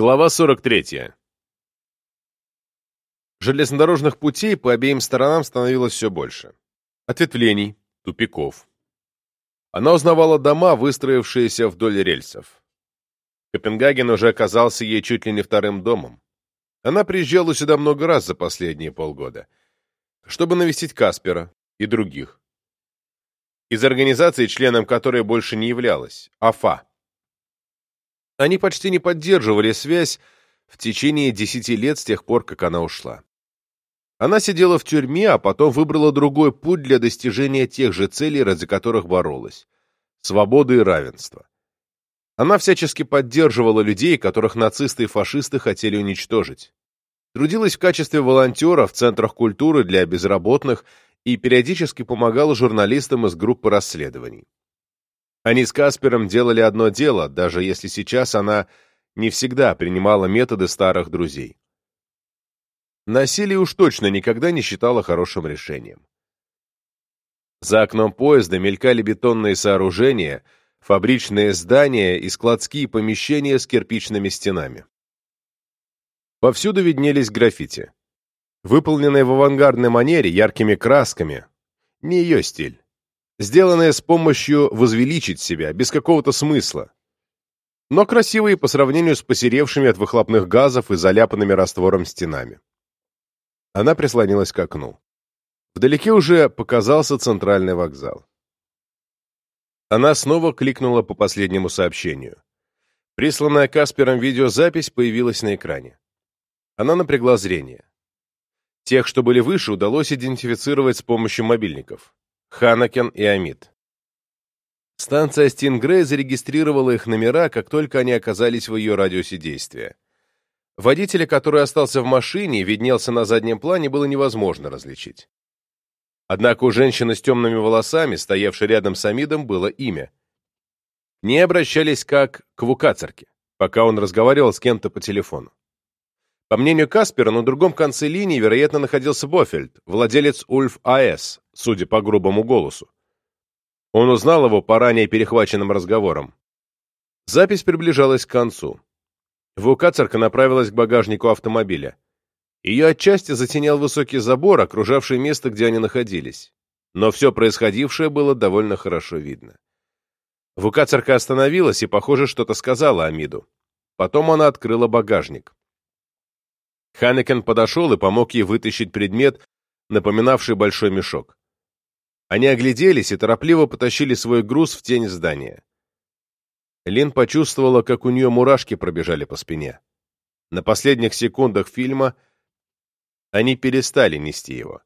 Глава 43. Железнодорожных путей по обеим сторонам становилось все больше. Ответвлений, тупиков. Она узнавала дома, выстроившиеся вдоль рельсов. Копенгаген уже оказался ей чуть ли не вторым домом. Она приезжала сюда много раз за последние полгода, чтобы навестить Каспера и других. Из организации, членом которой больше не являлась, АФА. Они почти не поддерживали связь в течение десяти лет с тех пор, как она ушла. Она сидела в тюрьме, а потом выбрала другой путь для достижения тех же целей, ради которых боролась – свободы и равенства. Она всячески поддерживала людей, которых нацисты и фашисты хотели уничтожить. Трудилась в качестве волонтера в центрах культуры для безработных и периодически помогала журналистам из группы расследований. Они с Каспером делали одно дело, даже если сейчас она не всегда принимала методы старых друзей. Насилие уж точно никогда не считала хорошим решением. За окном поезда мелькали бетонные сооружения, фабричные здания и складские помещения с кирпичными стенами. Повсюду виднелись граффити. Выполненные в авангардной манере, яркими красками. Не ее стиль сделанное с помощью возвеличить себя, без какого-то смысла, но красивые по сравнению с посеревшими от выхлопных газов и заляпанными раствором стенами. Она прислонилась к окну. Вдалеке уже показался центральный вокзал. Она снова кликнула по последнему сообщению. Присланная Каспером видеозапись появилась на экране. Она напрягла зрение. Тех, что были выше, удалось идентифицировать с помощью мобильников. Ханакен и Амид. Станция Стингрей зарегистрировала их номера, как только они оказались в ее радиусе действия. Водителя, который остался в машине и виднелся на заднем плане, было невозможно различить. Однако у женщины с темными волосами, стоявшей рядом с Амидом, было имя. Не обращались как к Вукацерке, пока он разговаривал с кем-то по телефону. По мнению Каспера, на другом конце линии, вероятно, находился Бофельд, владелец Ульф А.С., судя по грубому голосу. Он узнал его по ранее перехваченным разговорам. Запись приближалась к концу. Вукацерка направилась к багажнику автомобиля. Ее отчасти затенял высокий забор, окружавший место, где они находились. Но все происходившее было довольно хорошо видно. Вукацерка остановилась и, похоже, что-то сказала Амиду. Потом она открыла багажник. Ханекен подошел и помог ей вытащить предмет, напоминавший большой мешок. Они огляделись и торопливо потащили свой груз в тень здания. Лин почувствовала, как у нее мурашки пробежали по спине. На последних секундах фильма они перестали нести его.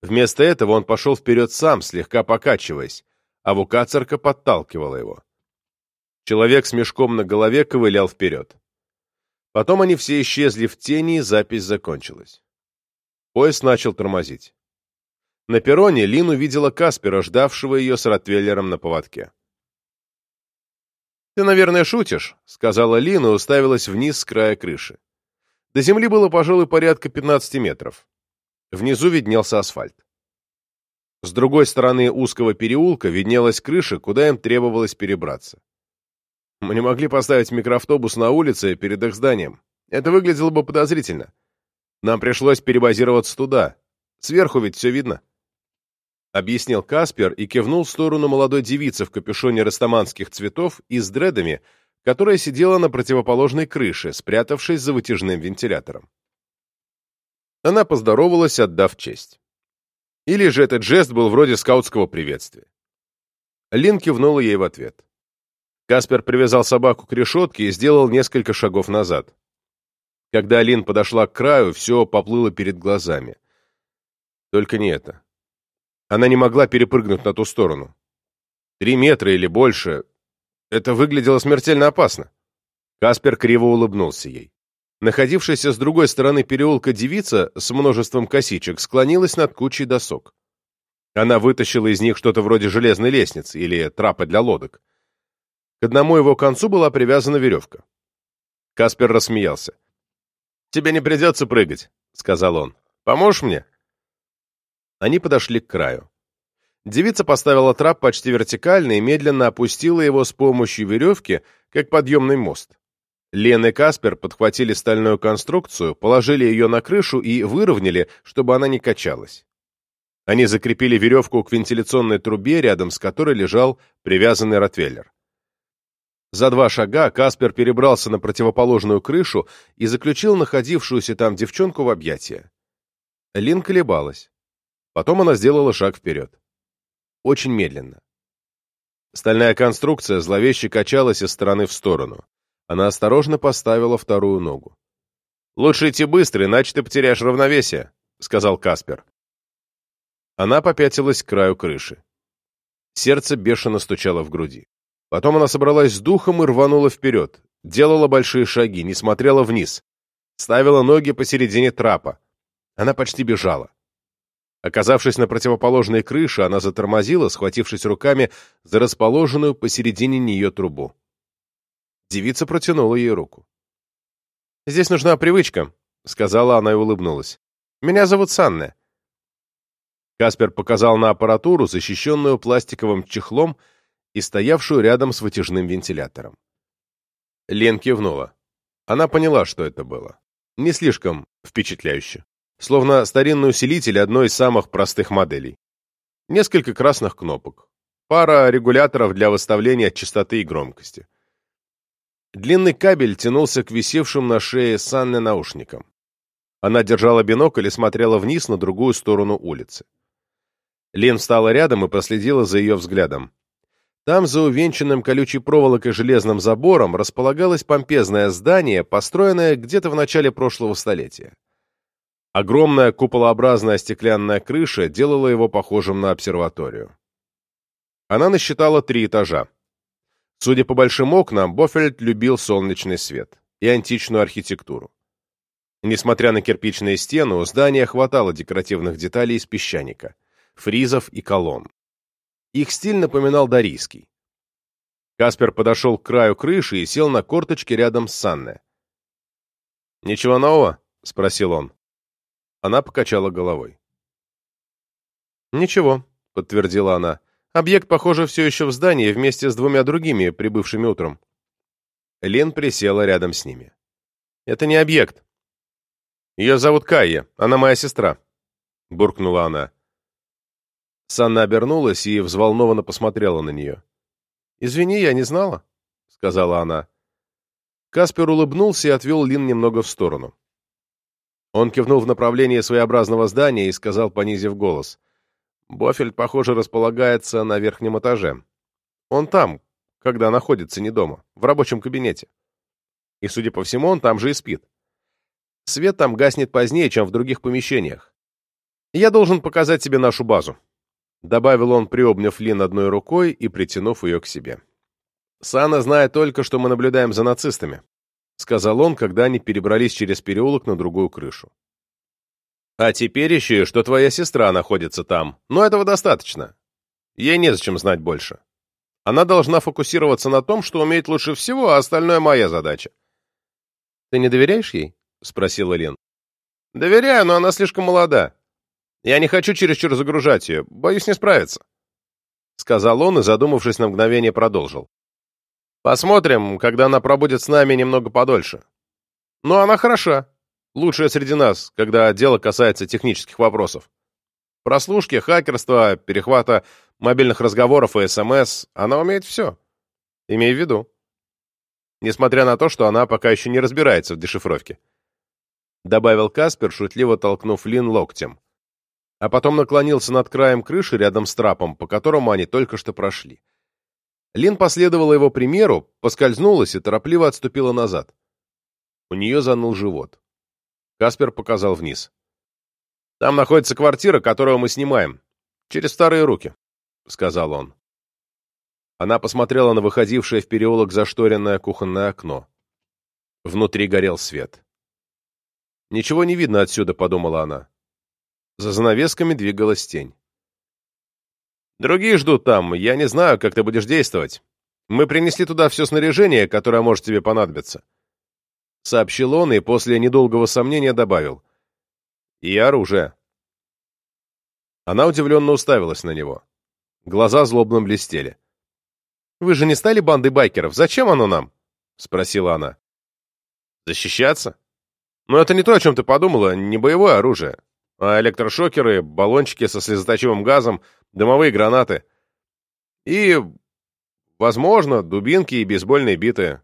Вместо этого он пошел вперед сам, слегка покачиваясь, а вукацерка подталкивала его. Человек с мешком на голове ковылял вперед. Потом они все исчезли в тени, и запись закончилась. Поезд начал тормозить. На перроне Лин увидела Каспера, ждавшего ее с Ротвейлером на поводке. «Ты, наверное, шутишь», — сказала Лин и уставилась вниз с края крыши. До земли было, пожалуй, порядка 15 метров. Внизу виднелся асфальт. С другой стороны узкого переулка виднелась крыша, куда им требовалось перебраться. Мы не могли поставить микроавтобус на улице перед их зданием. Это выглядело бы подозрительно. Нам пришлось перебазироваться туда. Сверху ведь все видно. Объяснил Каспер и кивнул в сторону молодой девицы в капюшоне растаманских цветов и с дредами, которая сидела на противоположной крыше, спрятавшись за вытяжным вентилятором. Она поздоровалась, отдав честь. Или же этот жест был вроде скаутского приветствия. Лин кивнула ей в ответ. Каспер привязал собаку к решетке и сделал несколько шагов назад. Когда Алин подошла к краю, все поплыло перед глазами. Только не это. Она не могла перепрыгнуть на ту сторону. Три метра или больше. Это выглядело смертельно опасно. Каспер криво улыбнулся ей. Находившаяся с другой стороны переулка девица с множеством косичек склонилась над кучей досок. Она вытащила из них что-то вроде железной лестницы или трапа для лодок. К одному его концу была привязана веревка. Каспер рассмеялся. «Тебе не придется прыгать», — сказал он. «Поможешь мне?» Они подошли к краю. Девица поставила трап почти вертикально и медленно опустила его с помощью веревки, как подъемный мост. Лен и Каспер подхватили стальную конструкцию, положили ее на крышу и выровняли, чтобы она не качалась. Они закрепили веревку к вентиляционной трубе, рядом с которой лежал привязанный ротвейлер. За два шага Каспер перебрался на противоположную крышу и заключил находившуюся там девчонку в объятия. Лин колебалась. Потом она сделала шаг вперед. Очень медленно. Стальная конструкция зловеще качалась из стороны в сторону. Она осторожно поставила вторую ногу. «Лучше идти быстро, иначе ты потеряешь равновесие», — сказал Каспер. Она попятилась к краю крыши. Сердце бешено стучало в груди. Потом она собралась с духом и рванула вперед, делала большие шаги, не смотрела вниз, ставила ноги посередине трапа. Она почти бежала. Оказавшись на противоположной крыше, она затормозила, схватившись руками за расположенную посередине нее трубу. Девица протянула ей руку. «Здесь нужна привычка», — сказала она и улыбнулась. «Меня зовут Санне». Каспер показал на аппаратуру, защищенную пластиковым чехлом и стоявшую рядом с вытяжным вентилятором. Лен кивнула. Она поняла, что это было. Не слишком впечатляюще. Словно старинный усилитель одной из самых простых моделей. Несколько красных кнопок. Пара регуляторов для выставления частоты и громкости. Длинный кабель тянулся к висевшим на шее Санны наушникам. Она держала бинокль и смотрела вниз на другую сторону улицы. Лен встала рядом и проследила за ее взглядом. Там, за увенчанным колючей проволокой железным забором, располагалось помпезное здание, построенное где-то в начале прошлого столетия. Огромная куполообразная стеклянная крыша делала его похожим на обсерваторию. Она насчитала три этажа. Судя по большим окнам, Боффельд любил солнечный свет и античную архитектуру. Несмотря на кирпичные стены, у здания хватало декоративных деталей из песчаника, фризов и колонн. Их стиль напоминал дарийский. Каспер подошел к краю крыши и сел на корточки рядом с Санне. «Ничего нового?» — спросил он. Она покачала головой. «Ничего», — подтвердила она. Объект, похоже, все еще в здании вместе с двумя другими, прибывшими утром. Лен присела рядом с ними. «Это не объект. Ее зовут Кайя, она моя сестра», — буркнула она. Санна обернулась и взволнованно посмотрела на нее. «Извини, я не знала», — сказала она. Каспер улыбнулся и отвел Лин немного в сторону. Он кивнул в направлении своеобразного здания и сказал, понизив голос — Бофельд, похоже, располагается на верхнем этаже. Он там, когда находится не дома, в рабочем кабинете. И, судя по всему, он там же и спит. Свет там гаснет позднее, чем в других помещениях. Я должен показать тебе нашу базу. Добавил он, приобняв Лин одной рукой и притянув ее к себе. Сана знает только, что мы наблюдаем за нацистами, сказал он, когда они перебрались через переулок на другую крышу. А теперь еще, что твоя сестра находится там. Но этого достаточно. Ей незачем знать больше. Она должна фокусироваться на том, что умеет лучше всего, а остальное моя задача. «Ты не доверяешь ей?» — спросила Лен. «Доверяю, но она слишком молода. Я не хочу чересчур загружать ее. Боюсь не справиться», — сказал он и, задумавшись на мгновение, продолжил. «Посмотрим, когда она пробудет с нами немного подольше. Но она хороша. Лучшая среди нас, когда дело касается технических вопросов. Прослушки, хакерства, перехвата мобильных разговоров и СМС, она умеет все. Имей в виду. Несмотря на то, что она пока еще не разбирается в дешифровке. Добавил Каспер, шутливо толкнув Лин локтем. А потом наклонился над краем крыши рядом с трапом, по которому они только что прошли. Лин последовала его примеру, поскользнулась и торопливо отступила назад. У нее заныл живот. Каспер показал вниз. «Там находится квартира, которую мы снимаем. Через старые руки», — сказал он. Она посмотрела на выходившее в переулок зашторенное кухонное окно. Внутри горел свет. «Ничего не видно отсюда», — подумала она. За занавесками двигалась тень. «Другие ждут там. Я не знаю, как ты будешь действовать. Мы принесли туда все снаряжение, которое может тебе понадобиться. — сообщил он и после недолгого сомнения добавил. «И оружие». Она удивленно уставилась на него. Глаза злобно блестели. «Вы же не стали бандой байкеров? Зачем оно нам?» — спросила она. Защищаться? Но это не то, о чем ты подумала, не боевое оружие, а электрошокеры, баллончики со слезоточивым газом, дымовые гранаты. И, возможно, дубинки и бейсбольные биты.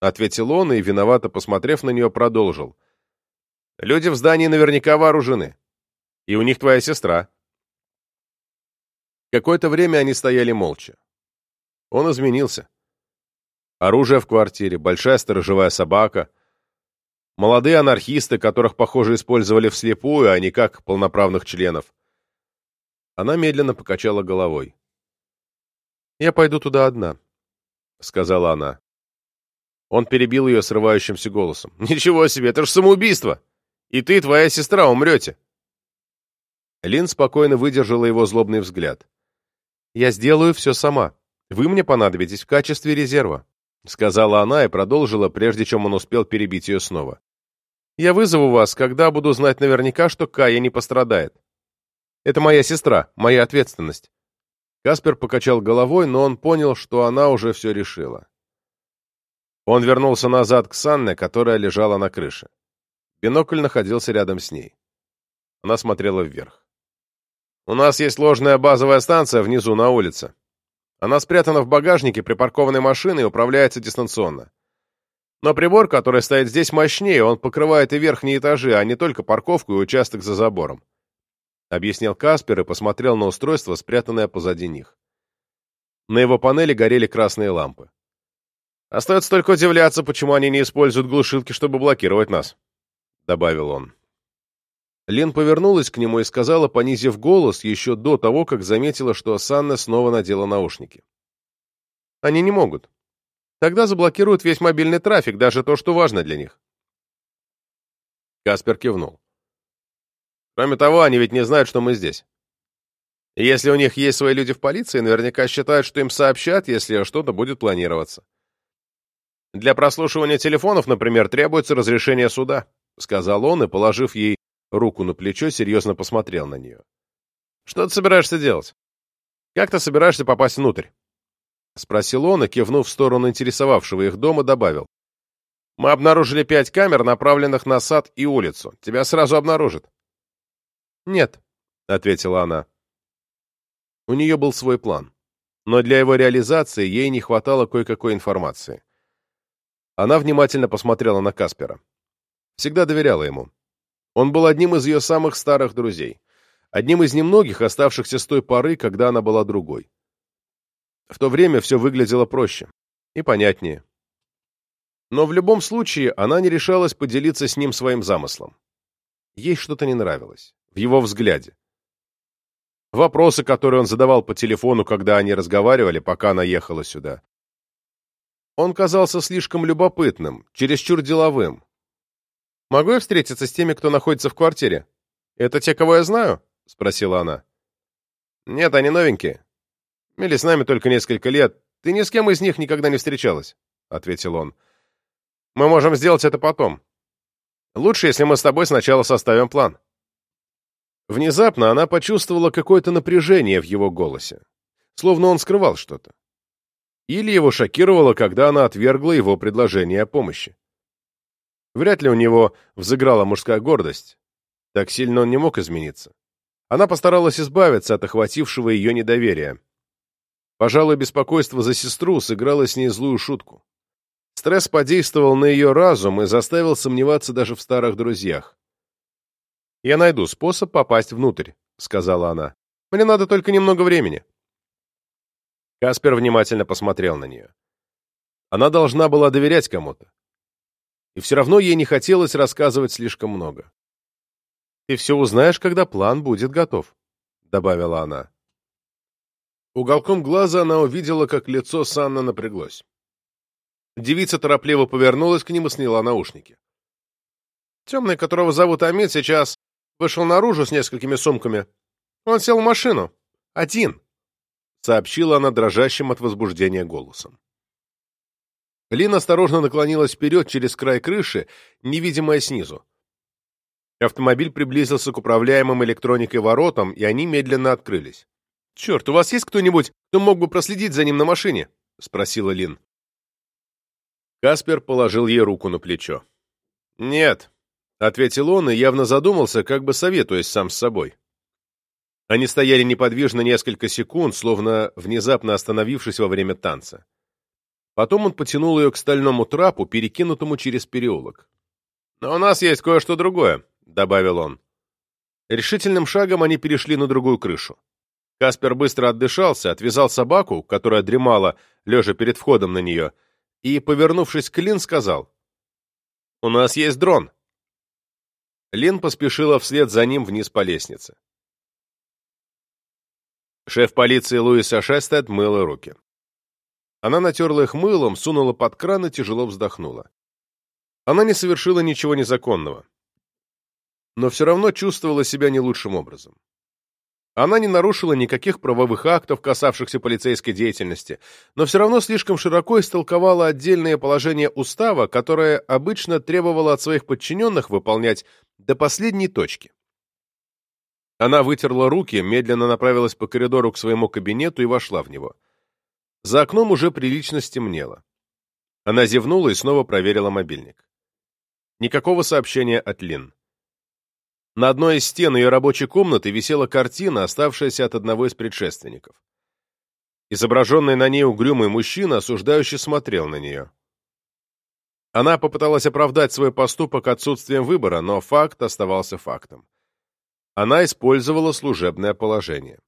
Ответил он и, виновато посмотрев на нее, продолжил. Люди в здании наверняка вооружены. И у них твоя сестра. Какое-то время они стояли молча. Он изменился. Оружие в квартире, большая сторожевая собака. Молодые анархисты, которых, похоже, использовали вслепую, а не как полноправных членов. Она медленно покачала головой. «Я пойду туда одна», — сказала она. Он перебил ее срывающимся голосом. «Ничего себе, это ж самоубийство! И ты, и твоя сестра умрете!» Лин спокойно выдержала его злобный взгляд. «Я сделаю все сама. Вы мне понадобитесь в качестве резерва», — сказала она и продолжила, прежде чем он успел перебить ее снова. «Я вызову вас, когда буду знать наверняка, что Кая не пострадает. Это моя сестра, моя ответственность». Каспер покачал головой, но он понял, что она уже все решила. Он вернулся назад к Санне, которая лежала на крыше. Бинокль находился рядом с ней. Она смотрела вверх. «У нас есть ложная базовая станция внизу на улице. Она спрятана в багажнике припаркованной машины и управляется дистанционно. Но прибор, который стоит здесь, мощнее, он покрывает и верхние этажи, а не только парковку и участок за забором», — объяснил Каспер и посмотрел на устройство, спрятанное позади них. На его панели горели красные лампы. Остается только удивляться, почему они не используют глушилки, чтобы блокировать нас», — добавил он. Лен повернулась к нему и сказала, понизив голос, еще до того, как заметила, что Санна снова надела наушники. «Они не могут. Тогда заблокируют весь мобильный трафик, даже то, что важно для них». Каспер кивнул. «Кроме того, они ведь не знают, что мы здесь. И если у них есть свои люди в полиции, наверняка считают, что им сообщат, если что-то будет планироваться. Для прослушивания телефонов, например, требуется разрешение суда», — сказал он и, положив ей руку на плечо, серьезно посмотрел на нее. «Что ты собираешься делать? Как ты собираешься попасть внутрь?» — спросил он и, кивнув в сторону интересовавшего их дома, добавил. «Мы обнаружили пять камер, направленных на сад и улицу. Тебя сразу обнаружат». «Нет», — ответила она. У нее был свой план, но для его реализации ей не хватало кое-какой информации. Она внимательно посмотрела на Каспера. Всегда доверяла ему. Он был одним из ее самых старых друзей. Одним из немногих, оставшихся с той поры, когда она была другой. В то время все выглядело проще и понятнее. Но в любом случае она не решалась поделиться с ним своим замыслом. Ей что-то не нравилось. В его взгляде. Вопросы, которые он задавал по телефону, когда они разговаривали, пока она ехала сюда. Он казался слишком любопытным, чересчур деловым. «Могу я встретиться с теми, кто находится в квартире? Это те, кого я знаю?» — спросила она. «Нет, они новенькие. Или с нами только несколько лет. Ты ни с кем из них никогда не встречалась», — ответил он. «Мы можем сделать это потом. Лучше, если мы с тобой сначала составим план». Внезапно она почувствовала какое-то напряжение в его голосе, словно он скрывал что-то. Или его шокировало, когда она отвергла его предложение о помощи. Вряд ли у него взыграла мужская гордость. Так сильно он не мог измениться. Она постаралась избавиться от охватившего ее недоверия. Пожалуй, беспокойство за сестру сыграло с ней злую шутку. Стресс подействовал на ее разум и заставил сомневаться даже в старых друзьях. «Я найду способ попасть внутрь», — сказала она. «Мне надо только немного времени». Каспер внимательно посмотрел на нее. Она должна была доверять кому-то. И все равно ей не хотелось рассказывать слишком много. «Ты все узнаешь, когда план будет готов», — добавила она. Уголком глаза она увидела, как лицо Санна напряглось. Девица торопливо повернулась к ним и сняла наушники. Темный, которого зовут Амид, сейчас вышел наружу с несколькими сумками. Он сел в машину. Один сообщила она дрожащим от возбуждения голосом. Лин осторожно наклонилась вперед через край крыши, невидимая снизу. Автомобиль приблизился к управляемым электроникой воротам, и они медленно открылись. «Черт, у вас есть кто-нибудь, кто мог бы проследить за ним на машине?» — спросила Лин. Каспер положил ей руку на плечо. «Нет», — ответил он и явно задумался, как бы советуясь сам с собой. Они стояли неподвижно несколько секунд, словно внезапно остановившись во время танца. Потом он потянул ее к стальному трапу, перекинутому через переулок. «Но у нас есть кое-что другое», — добавил он. Решительным шагом они перешли на другую крышу. Каспер быстро отдышался, отвязал собаку, которая дремала, лежа перед входом на нее, и, повернувшись к Лин, сказал, «У нас есть дрон». Лин поспешила вслед за ним вниз по лестнице. Шеф полиции Луиса Шестед мыла руки. Она натерла их мылом, сунула под кран и тяжело вздохнула. Она не совершила ничего незаконного, но все равно чувствовала себя не лучшим образом. Она не нарушила никаких правовых актов, касавшихся полицейской деятельности, но все равно слишком широко истолковала отдельные положения устава, которое обычно требовало от своих подчиненных выполнять до последней точки. Она вытерла руки, медленно направилась по коридору к своему кабинету и вошла в него. За окном уже прилично стемнело. Она зевнула и снова проверила мобильник. Никакого сообщения от Лин. На одной из стен ее рабочей комнаты висела картина, оставшаяся от одного из предшественников. Изображенный на ней угрюмый мужчина осуждающе смотрел на нее. Она попыталась оправдать свой поступок отсутствием выбора, но факт оставался фактом она использовала служебное положение.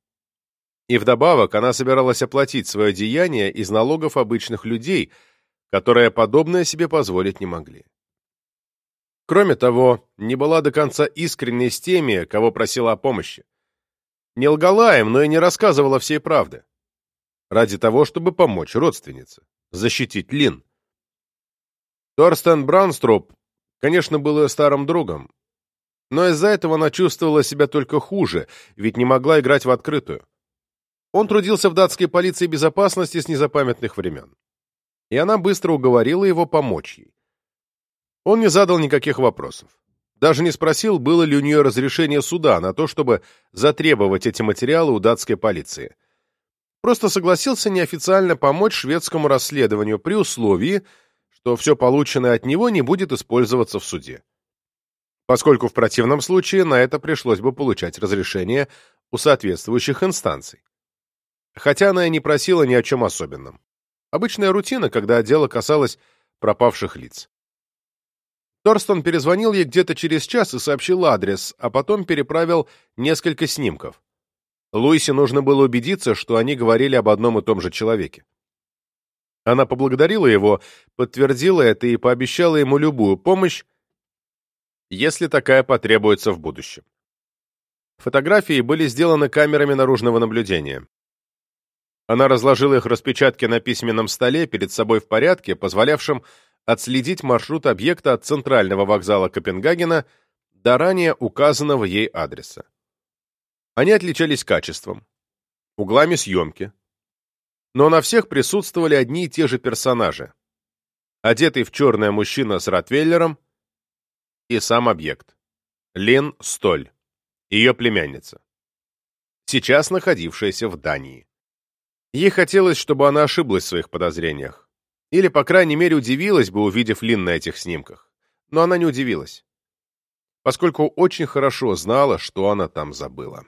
И вдобавок она собиралась оплатить свое деяние из налогов обычных людей, которые подобное себе позволить не могли. Кроме того, не была до конца искренней с теми, кого просила о помощи. Не лгала им, но и не рассказывала всей правды. Ради того, чтобы помочь родственнице, защитить Лин. Торстен Бранстроп, конечно, был ее старым другом, но из-за этого она чувствовала себя только хуже, ведь не могла играть в открытую. Он трудился в датской полиции безопасности с незапамятных времен. И она быстро уговорила его помочь ей. Он не задал никаких вопросов. Даже не спросил, было ли у нее разрешение суда на то, чтобы затребовать эти материалы у датской полиции. Просто согласился неофициально помочь шведскому расследованию при условии, что все полученное от него не будет использоваться в суде поскольку в противном случае на это пришлось бы получать разрешение у соответствующих инстанций. Хотя она и не просила ни о чем особенном. Обычная рутина, когда дело касалось пропавших лиц. Торстон перезвонил ей где-то через час и сообщил адрес, а потом переправил несколько снимков. Луисе нужно было убедиться, что они говорили об одном и том же человеке. Она поблагодарила его, подтвердила это и пообещала ему любую помощь, если такая потребуется в будущем. Фотографии были сделаны камерами наружного наблюдения. Она разложила их распечатки на письменном столе перед собой в порядке, позволявшем отследить маршрут объекта от центрального вокзала Копенгагена до ранее указанного ей адреса. Они отличались качеством, углами съемки, но на всех присутствовали одни и те же персонажи. Одетый в черное мужчина с ротвейлером, и сам объект. Лен Столь, ее племянница, сейчас находившаяся в Дании. Ей хотелось, чтобы она ошиблась в своих подозрениях. Или, по крайней мере, удивилась бы, увидев Лин на этих снимках. Но она не удивилась, поскольку очень хорошо знала, что она там забыла.